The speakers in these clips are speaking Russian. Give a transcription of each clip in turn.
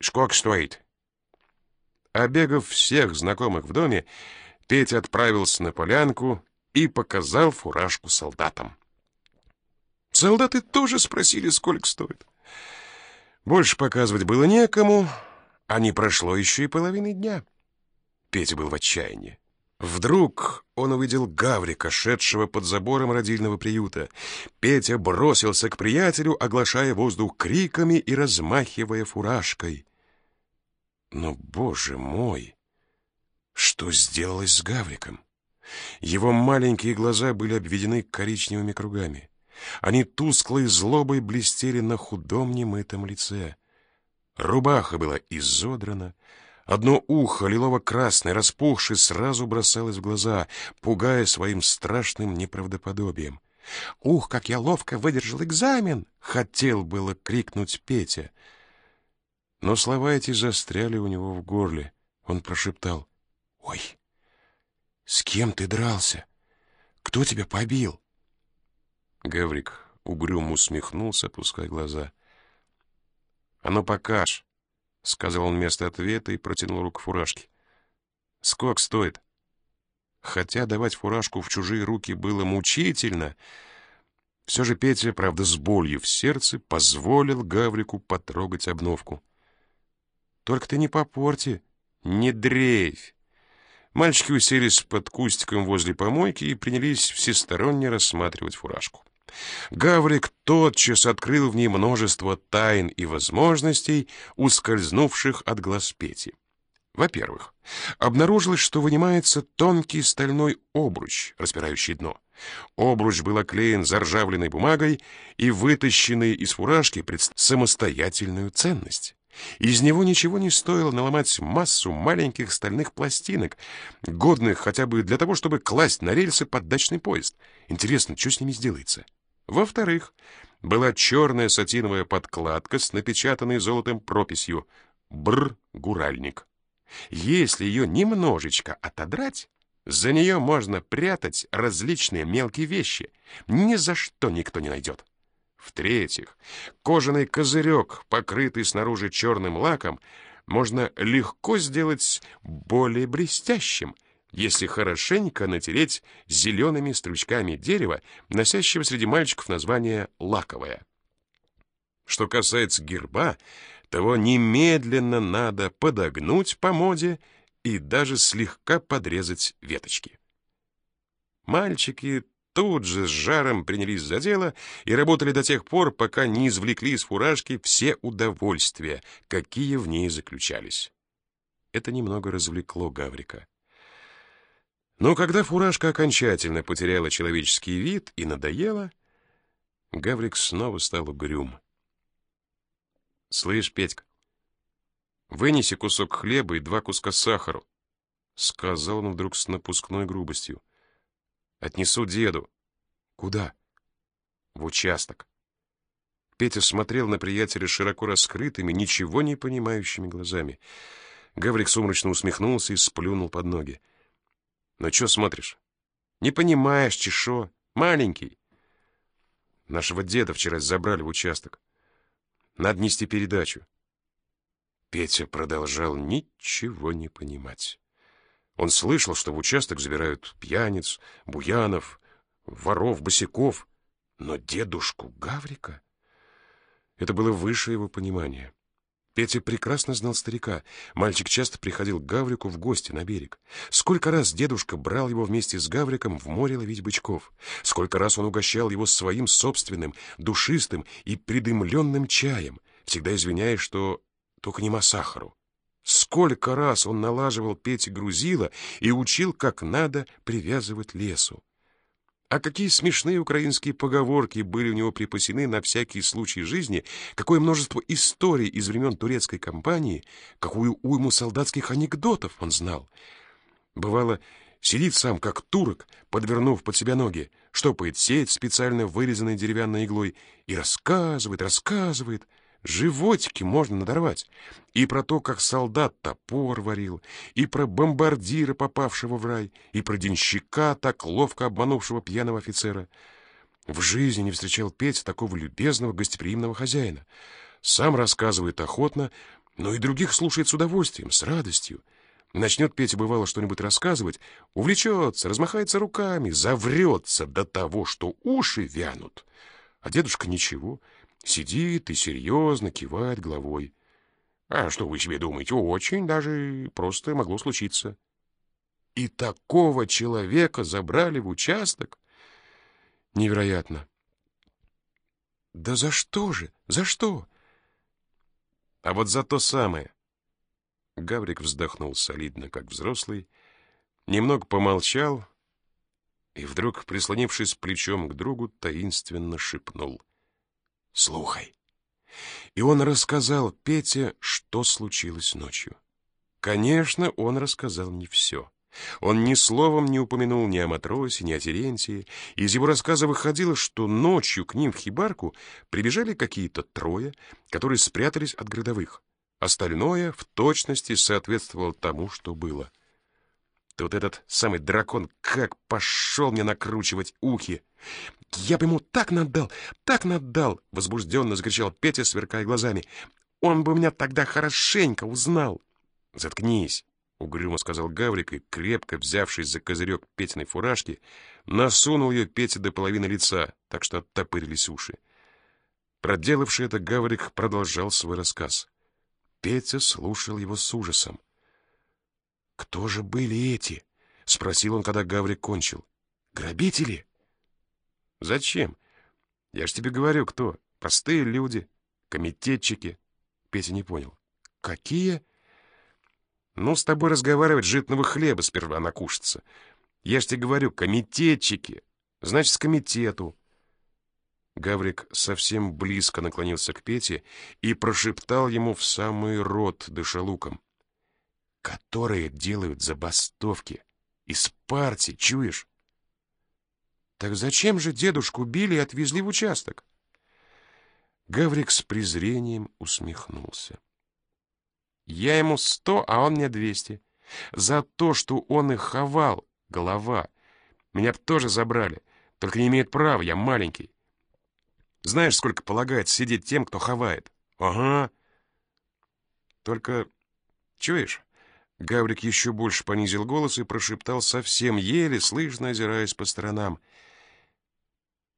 Сколько стоит?» Обегав всех знакомых в доме, Петя отправился на полянку и показал фуражку солдатам. Солдаты тоже спросили, сколько стоит. Больше показывать было некому, а не прошло еще и половины дня. Петя был в отчаянии. Вдруг он увидел Гаврика, шедшего под забором родильного приюта. Петя бросился к приятелю, оглашая воздух криками и размахивая фуражкой. Но, боже мой, что сделалось с Гавриком? Его маленькие глаза были обведены коричневыми кругами. Они тусклой злобой блестели на худом немытом лице. Рубаха была изодрана, одно ухо, лилово-красное, распухшее, сразу бросалось в глаза, пугая своим страшным неправдоподобием. «Ух, как я ловко выдержал экзамен!» — хотел было крикнуть Петя. Но слова эти застряли у него в горле. Он прошептал. «Ой, с кем ты дрался? Кто тебя побил?» Гаврик угрюмо усмехнулся, опуская глаза. «А ну, покаж!» — сказал он вместо ответа и протянул руку фуражки. «Сколько стоит?» Хотя давать фуражку в чужие руки было мучительно, все же Петя, правда, с болью в сердце, позволил Гаврику потрогать обновку. «Только ты не попорти, не дрейфь!» Мальчики уселись под кустиком возле помойки и принялись всесторонне рассматривать фуражку. Гаврик тотчас открыл в ней множество тайн и возможностей, ускользнувших от глаз Пети. Во-первых, обнаружилось, что вынимается тонкий стальной обруч, распирающий дно. Обруч был оклеен заржавленной бумагой и вытащенный из фуражки пред самостоятельную ценность. Из него ничего не стоило наломать массу маленьких стальных пластинок, годных хотя бы для того, чтобы класть на рельсы поддачный поезд. Интересно, что с ними сделается? Во-вторых, была черная сатиновая подкладка с напечатанной золотом прописью «Бр-гуральник». Если ее немножечко отодрать, за нее можно прятать различные мелкие вещи. Ни за что никто не найдет. В-третьих, кожаный козырек, покрытый снаружи черным лаком, можно легко сделать более блестящим — если хорошенько натереть зелеными стручками дерева, носящего среди мальчиков название «лаковое». Что касается герба, того немедленно надо подогнуть по моде и даже слегка подрезать веточки. Мальчики тут же с жаром принялись за дело и работали до тех пор, пока не извлекли из фуражки все удовольствия, какие в ней заключались. Это немного развлекло Гаврика. Но когда фуражка окончательно потеряла человеческий вид и надоела, Гаврик снова стал угрюм. «Слышь, Петька, вынеси кусок хлеба и два куска сахару», — сказал он вдруг с напускной грубостью. «Отнесу деду». «Куда?» «В участок». Петя смотрел на приятеля широко раскрытыми, ничего не понимающими глазами. Гаврик сумрачно усмехнулся и сплюнул под ноги. Ну что смотришь? Не понимаешь, чешо. Маленький. Нашего деда вчера забрали в участок. Надо нести передачу. Петя продолжал ничего не понимать. Он слышал, что в участок забирают пьяниц, буянов, воров, босиков, но дедушку Гаврика... Это было выше его понимания. Петя прекрасно знал старика. Мальчик часто приходил к Гаврику в гости на берег. Сколько раз дедушка брал его вместе с Гавриком в море ловить бычков. Сколько раз он угощал его своим собственным, душистым и придымленным чаем, всегда извиняясь, что только не сахару. Сколько раз он налаживал Пете грузила и учил, как надо привязывать лесу. А какие смешные украинские поговорки были у него припасены на всякий случай жизни, какое множество историй из времен турецкой кампании, какую уйму солдатских анекдотов он знал. Бывало, сидит сам, как турок, подвернув под себя ноги, штопает сеть, специально вырезанной деревянной иглой, и рассказывает, рассказывает — Животики можно надорвать. И про то, как солдат топор варил, и про бомбардира, попавшего в рай, и про денщика, так ловко обманувшего пьяного офицера. В жизни не встречал Петя такого любезного, гостеприимного хозяина. Сам рассказывает охотно, но и других слушает с удовольствием, с радостью. Начнет Петя, бывало, что-нибудь рассказывать, увлечется, размахается руками, заврется до того, что уши вянут. А дедушка ничего, сидит и серьезно кивает головой. А что вы себе думаете? Очень даже просто могло случиться. И такого человека забрали в участок? Невероятно. Да за что же? За что? А вот за то самое. Гаврик вздохнул солидно, как взрослый, немного помолчал и вдруг, прислонившись плечом к другу, таинственно шепнул. «Слухай». И он рассказал Пете, что случилось ночью. Конечно, он рассказал не все. Он ни словом не упомянул ни о матросе, ни о Терентии. Из его рассказа выходило, что ночью к ним в хибарку прибежали какие-то трое, которые спрятались от городовых. Остальное в точности соответствовало тому, что было. Тут этот самый дракон как пошел мне накручивать ухи. «Я бы ему так надал, так надал!» — возбужденно закричал Петя, сверкая глазами. «Он бы меня тогда хорошенько узнал!» «Заткнись!» — угрюмо сказал Гаврик и, крепко взявшись за козырек Петиной фуражки, насунул ее Пете до половины лица, так что оттопырились уши. Проделавший это, Гаврик продолжал свой рассказ. Петя слушал его с ужасом. «Кто же были эти?» — спросил он, когда Гаврик кончил. «Грабители?» «Зачем? Я ж тебе говорю, кто. Простые люди, комитетчики». Петя не понял. «Какие?» «Ну, с тобой разговаривать, житного хлеба сперва накушаться. Я ж тебе говорю, комитетчики. Значит, с комитету». Гаврик совсем близко наклонился к Пете и прошептал ему в самый рот дышалуком. «Которые делают забастовки. Из партии, чуешь?» «Так зачем же дедушку били и отвезли в участок?» Гаврик с презрением усмехнулся. «Я ему сто, а он мне двести. За то, что он их ховал, голова. Меня б тоже забрали, только не имеет права, я маленький. Знаешь, сколько полагается сидеть тем, кто ховает? Ага. Только, чуешь? Гаврик еще больше понизил голос и прошептал совсем еле, слышно озираясь по сторонам.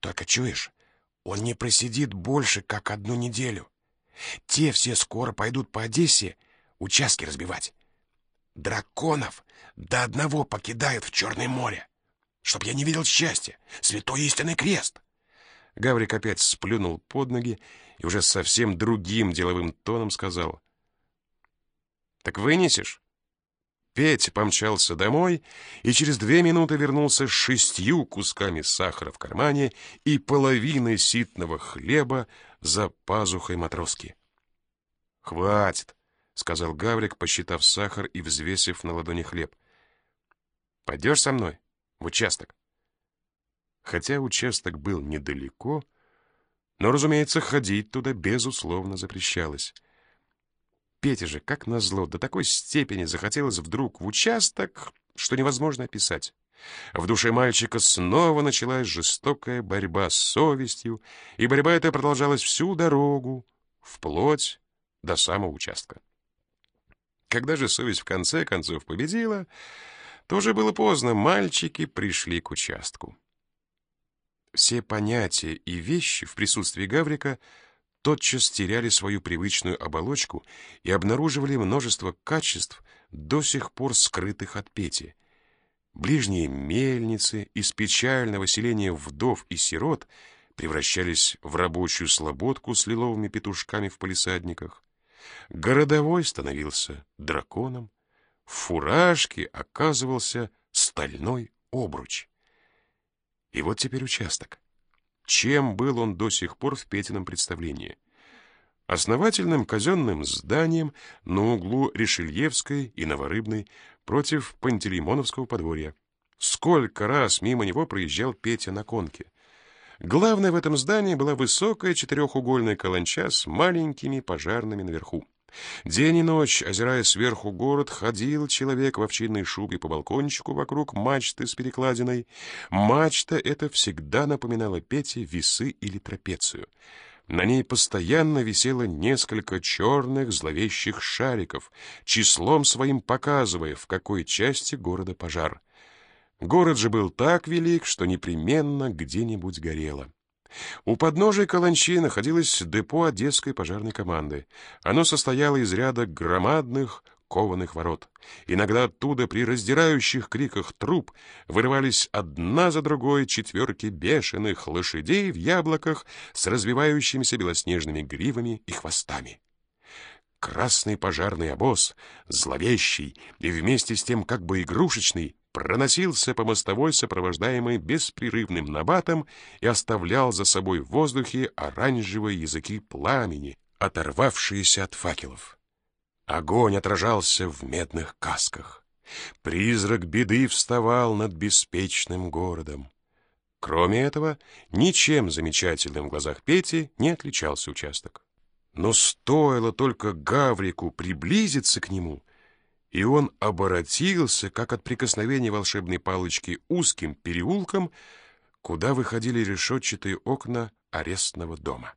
Только чуешь, он не просидит больше, как одну неделю. Те все скоро пойдут по Одессе участки разбивать. Драконов до одного покидают в Черное море. Чтоб я не видел счастья, святой истинный крест. Гаврик опять сплюнул под ноги и уже совсем другим деловым тоном сказал. «Так вынесешь?» Петя помчался домой и через две минуты вернулся с шестью кусками сахара в кармане и половиной ситного хлеба за пазухой матроски. «Хватит», — сказал Гаврик, посчитав сахар и взвесив на ладони хлеб. «Пойдешь со мной в участок?» Хотя участок был недалеко, но, разумеется, ходить туда безусловно запрещалось. Пете же, как назло, до такой степени захотелось вдруг в участок, что невозможно описать. В душе мальчика снова началась жестокая борьба с совестью, и борьба эта продолжалась всю дорогу, вплоть до самого участка. Когда же совесть в конце концов победила, то уже было поздно, мальчики пришли к участку. Все понятия и вещи в присутствии Гаврика тотчас теряли свою привычную оболочку и обнаруживали множество качеств, до сих пор скрытых от Пети. Ближние мельницы из печального селения вдов и сирот превращались в рабочую слободку с лиловыми петушками в палисадниках. Городовой становился драконом, в фуражке оказывался стальной обруч. И вот теперь участок. Чем был он до сих пор в Петином представлении? Основательным казенным зданием на углу Решельевской и Новорыбной против Пантелеймоновского подворья. Сколько раз мимо него проезжал Петя на конке. Главное в этом здании была высокая четырехугольная каланча с маленькими пожарными наверху. День и ночь, озирая сверху город, ходил человек в овчинной шубе по балкончику вокруг мачты с перекладиной. Мачта эта всегда напоминала Пете весы или трапецию. На ней постоянно висело несколько черных зловещих шариков, числом своим показывая, в какой части города пожар. Город же был так велик, что непременно где-нибудь горело. У подножия Каланчи находилось депо Одесской пожарной команды. Оно состояло из ряда громадных кованых ворот. Иногда оттуда при раздирающих криках труп вырывались одна за другой четверки бешеных лошадей в яблоках с развивающимися белоснежными гривами и хвостами. Красный пожарный обоз, зловещий и вместе с тем как бы игрушечный, проносился по мостовой, сопровождаемый беспрерывным набатом, и оставлял за собой в воздухе оранжевые языки пламени, оторвавшиеся от факелов. Огонь отражался в медных касках. Призрак беды вставал над беспечным городом. Кроме этого, ничем замечательным в глазах Пети не отличался участок. Но стоило только Гаврику приблизиться к нему, и он оборотился, как от прикосновения волшебной палочки, узким переулком, куда выходили решетчатые окна арестного дома.